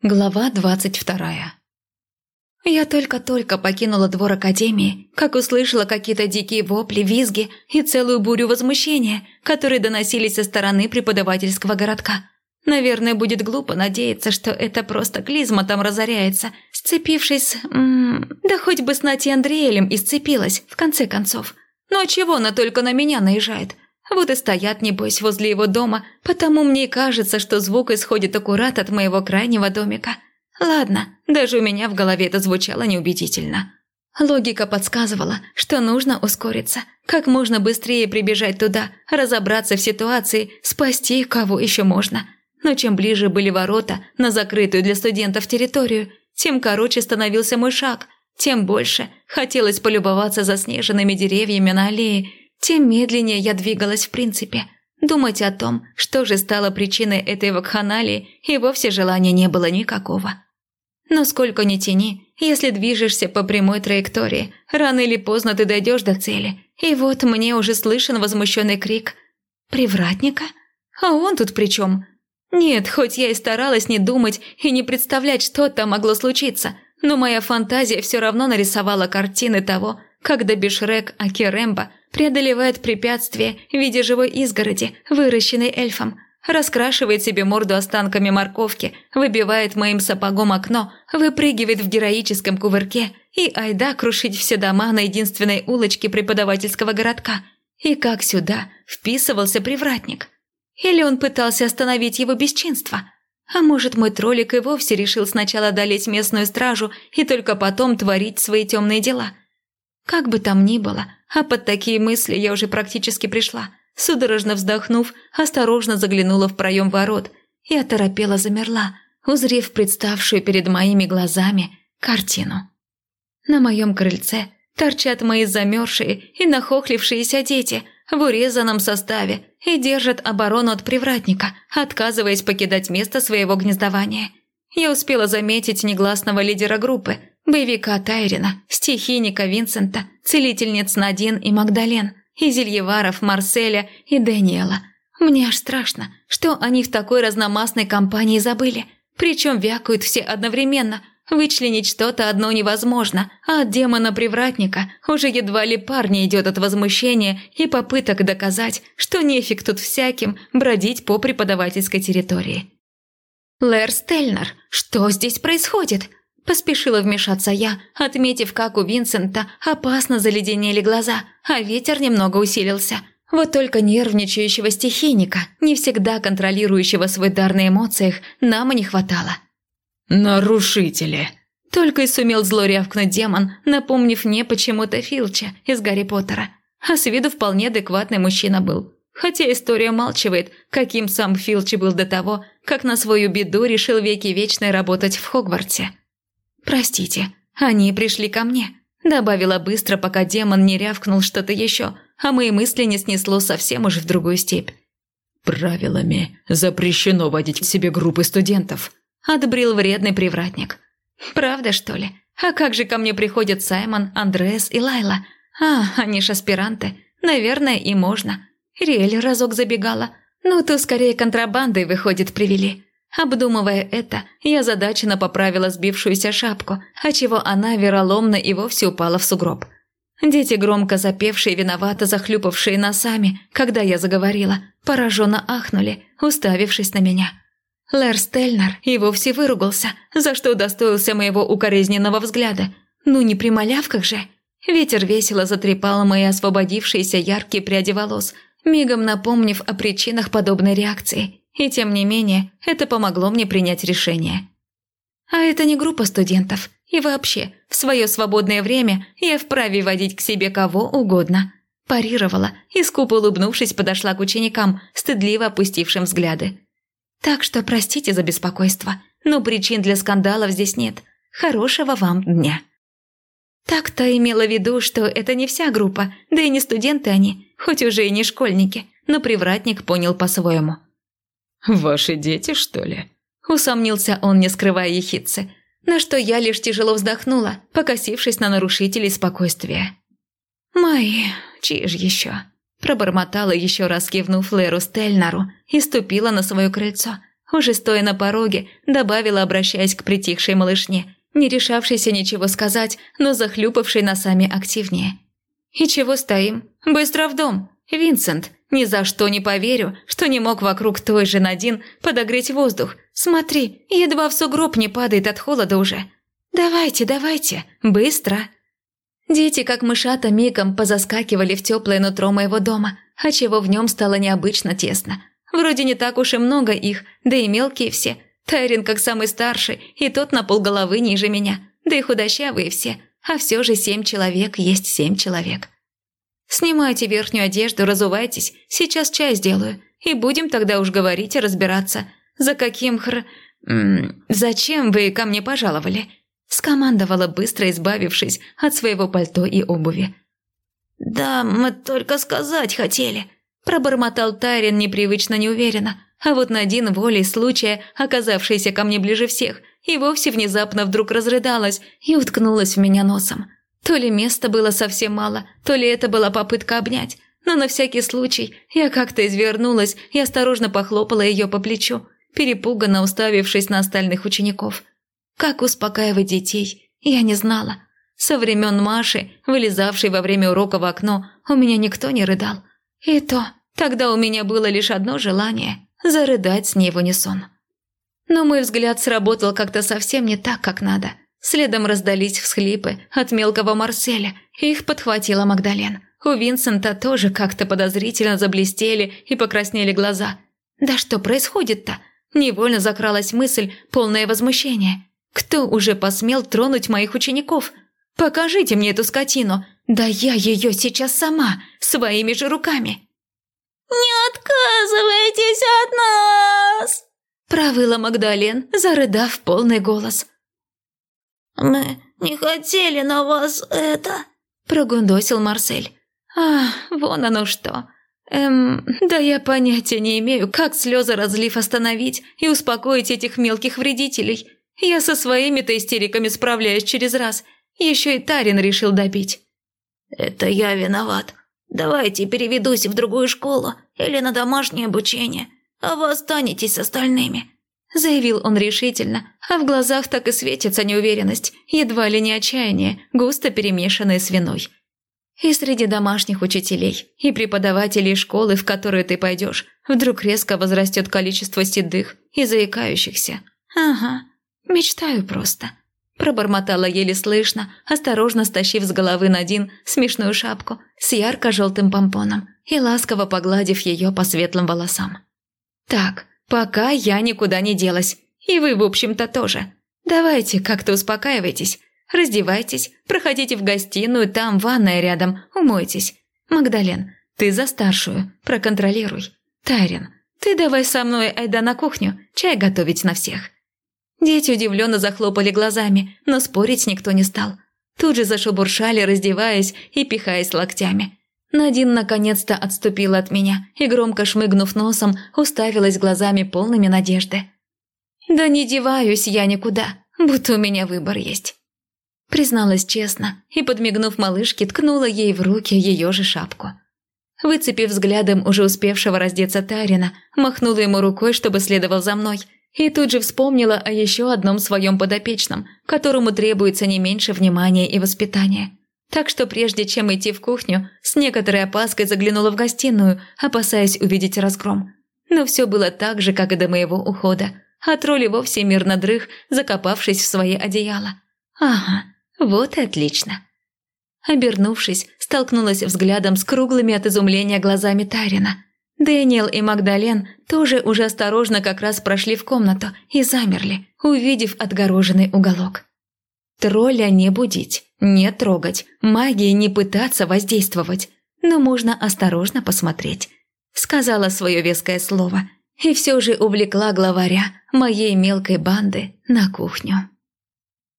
Глава двадцать вторая Я только-только покинула двор Академии, как услышала какие-то дикие вопли, визги и целую бурю возмущения, которые доносились со стороны преподавательского городка. Наверное, будет глупо надеяться, что это просто клизма там разоряется, сцепившись... М -м, да хоть бы с Натей Андреелем и сцепилась, в конце концов. Но чего она только на меня наезжает? Вот и стоят, небось, возле его дома, потому мне кажется, что звук исходит аккурат от моего крайнего домика. Ладно, даже у меня в голове это звучало неубедительно. Логика подсказывала, что нужно ускориться, как можно быстрее прибежать туда, разобраться в ситуации, спасти кого еще можно. Но чем ближе были ворота на закрытую для студентов территорию, тем короче становился мой шаг, тем больше хотелось полюбоваться заснеженными деревьями на аллее тем медленнее я двигалась в принципе. Думать о том, что же стало причиной этой вакханалии, и вовсе желания не было никакого. Но сколько ни тяни, если движешься по прямой траектории, рано или поздно ты дойдешь до цели. И вот мне уже слышен возмущенный крик «Привратника? А он тут при чем?» Нет, хоть я и старалась не думать и не представлять, что там могло случиться, но моя фантазия все равно нарисовала картины того, как Добишрек Акиремба преодолевает препятствия в виде живой изгороди, выращенной эльфом, раскрашивает себе морду останками морковки, выбивает моим сапогом окно, выпрыгивает в героическом кувырке и айда крушить все дома на единственной улочке преподавательского городка. И как сюда вписывался привратник? Или он пытался остановить его бесчинство? А может, мой троллик и вовсе решил сначала одолеть местную стражу и только потом творить свои темные дела – как бы там ни было, а под такие мысли я уже практически пришла. Судорожно вздохнув, осторожно заглянула в проем ворот и оторопела замерла, узрев представшую перед моими глазами картину. На моем крыльце торчат мои замерзшие и нахохлившиеся дети в урезанном составе и держат оборону от привратника, отказываясь покидать место своего гнездования. Я успела заметить негласного лидера группы, боевика Тайрина, стихийника Винсента, целительниц Надин и Магдален, и Зельеваров, Марселя и Дэниела. Мне аж страшно, что они в такой разномастной компании забыли. Причем вякают все одновременно. Вычленить что-то одно невозможно, а от демона-привратника уже едва ли парня идет от возмущения и попыток доказать, что нефиг тут всяким бродить по преподавательской территории. «Лэр Стельнер, что здесь происходит?» Поспешила вмешаться я, отметив, как у Винсента опасно заледенели глаза, а ветер немного усилился. Вот только нервничающего стихийника, не всегда контролирующего свой дар на эмоциях, нам и не хватало. «Нарушители!» Только и сумел зло рявкнуть демон, напомнив мне почему-то Филча из Гарри Поттера. А с виду вполне адекватный мужчина был. Хотя история умалчивает, каким сам Филчи был до того, как на свою беду решил веки вечной работать в Хогвартсе. «Простите, они пришли ко мне», – добавила быстро, пока демон не рявкнул что-то еще, а мои мысли не снесло совсем уж в другую степь. «Правилами запрещено водить к себе группы студентов», – отбрил вредный привратник. «Правда, что ли? А как же ко мне приходят Саймон, Андреас и Лайла? А, они ж аспиранты. Наверное, и можно. Риэль разок забегала. Ну, то скорее контрабандой, выходит, привели. Обдумывая это, я задаченно поправила сбившуюся шапку, отчего она вероломно и вовсе упала в сугроб. Дети, громко запевшие, виновато захлюпавшие носами, когда я заговорила, пораженно ахнули, уставившись на меня. Лэр Стельнер и вовсе выругался, за что удостоился моего укоризненного взгляда. Ну не при малявках же. Ветер весело затрепал мои освободившиеся яркие пряди волос, мигом напомнив о причинах подобной реакции. И тем не менее, это помогло мне принять решение. А это не группа студентов. И вообще, в свое свободное время я вправе водить к себе кого угодно. Парировала и, скупо улыбнувшись, подошла к ученикам, стыдливо опустившим взгляды. Так что простите за беспокойство, но причин для скандалов здесь нет. Хорошего вам дня. Так-то имела в виду, что это не вся группа, да и не студенты они, хоть уже и не школьники, но привратник понял по-своему – «Ваши дети, что ли?» – усомнился он, не скрывая ехидцы, на что я лишь тяжело вздохнула, покосившись на нарушителей спокойствия. «Мои, чьи же еще?» – пробормотала еще раз, кивнув Леру Стельнару и ступила на свое крыльцо. Уже стоя на пороге, добавила, обращаясь к притихшей малышне, не решавшейся ничего сказать, но захлюпавшей носами активнее. «И чего стоим? Быстро в дом! Винсент, ни за что не поверю, что не мог вокруг той же Надин подогреть воздух. Смотри, едва в сугроб не падает от холода уже. Давайте, давайте, быстро!» Дети, как мышата, мигом позаскакивали в теплое нутро моего дома, а чего в нем стало необычно тесно. Вроде не так уж и много их, да и мелкие все. Тайрин как самый старший, и тот на полголовы ниже меня, да и худощавые все, а все же семь человек есть семь человек. Снимайте верхнюю одежду, разувайтесь, сейчас чай сделаю, и будем тогда уж говорить и разбираться, за каким хр... М зачем вы ко мне пожаловали?» Скомандовала быстро, избавившись от своего пальто и обуви. «Да, мы только сказать хотели», – пробормотал Тайрин непривычно неуверенно, а вот Надин волей случая, оказавшаяся ко мне ближе всех, и вовсе внезапно вдруг разрыдалась и уткнулась в меня носом. То ли места было совсем мало, то ли это была попытка обнять, но на всякий случай я как-то извернулась и осторожно похлопала ее по плечу, перепуганно уставившись на остальных учеников – как успокаивать детей, я не знала. Со времен Маши, вылезавшей во время урока в окно, у меня никто не рыдал. И то, тогда у меня было лишь одно желание – зарыдать с ней в унисон. Но мой взгляд сработал как-то совсем не так, как надо. Следом раздались всхлипы от мелкого Марселя, их подхватила Магдален. У Винсента тоже как-то подозрительно заблестели и покраснели глаза. «Да что происходит-то?» Невольно закралась мысль, полное возмущение. Кто уже посмел тронуть моих учеников? Покажите мне эту скотину. Да я ее сейчас сама, своими же руками. «Не отказывайтесь от нас!» Провыла Магдален, зарыдав полный голос. «Мы не хотели на вас это...» Прогундосил Марсель. «А, вон оно что. Эм, да я понятия не имею, как слезы разлив остановить и успокоить этих мелких вредителей. Я со своими-то истериками справляюсь через раз. Еще и Тарин решил добить. Это я виноват. Давайте переведусь в другую школу или на домашнее обучение, а вы останетесь с остальными. Заявил он решительно, а в глазах так и светится неуверенность, едва ли не отчаяние, густо перемешанное с виной. И среди домашних учителей и преподавателей школы, в которую ты пойдешь, вдруг резко возрастет количество седых и заикающихся. Ага, «Мечтаю просто», – пробормотала еле слышно, осторожно стащив с головы Надин смешную шапку с ярко-желтым помпоном и ласково погладив ее по светлым волосам. «Так, пока я никуда не делась, и вы, в общем-то, тоже. Давайте как-то успокаивайтесь, раздевайтесь, проходите в гостиную, там ванная рядом, умойтесь. Магдален, ты за старшую, проконтролируй. Тарин, ты давай со мной айда на кухню, чай готовить на всех». Дети удивленно захлопали глазами, но спорить никто не стал. Тут же зашебуршали, раздеваясь и пихаясь локтями. Надин наконец-то отступила от меня и, громко шмыгнув носом, уставилась глазами полными надежды. «Да не деваюсь я никуда, будто у меня выбор есть». Призналась честно и, подмигнув малышке, ткнула ей в руки ее же шапку. Выцепив взглядом уже успевшего раздеться Тарина, махнула ему рукой, чтобы следовал за мной – и тут же вспомнила о еще одном своем подопечном, которому требуется не меньше внимания и воспитания. Так что прежде чем идти в кухню, с некоторой опаской заглянула в гостиную, опасаясь увидеть разгром. Но все было так же, как и до моего ухода. А тролли вовсе мирно дрых, закопавшись в свои одеяла. Ага, вот и отлично. Обернувшись, столкнулась взглядом с круглыми от изумления глазами Тарина – Дэниел и Магдален тоже уже осторожно как раз прошли в комнату и замерли, увидев отгороженный уголок. Тролля не будить, не трогать, магии не пытаться воздействовать, но можно осторожно посмотреть. Сказала свое веское слово и все же увлекла главаря моей мелкой банды на кухню.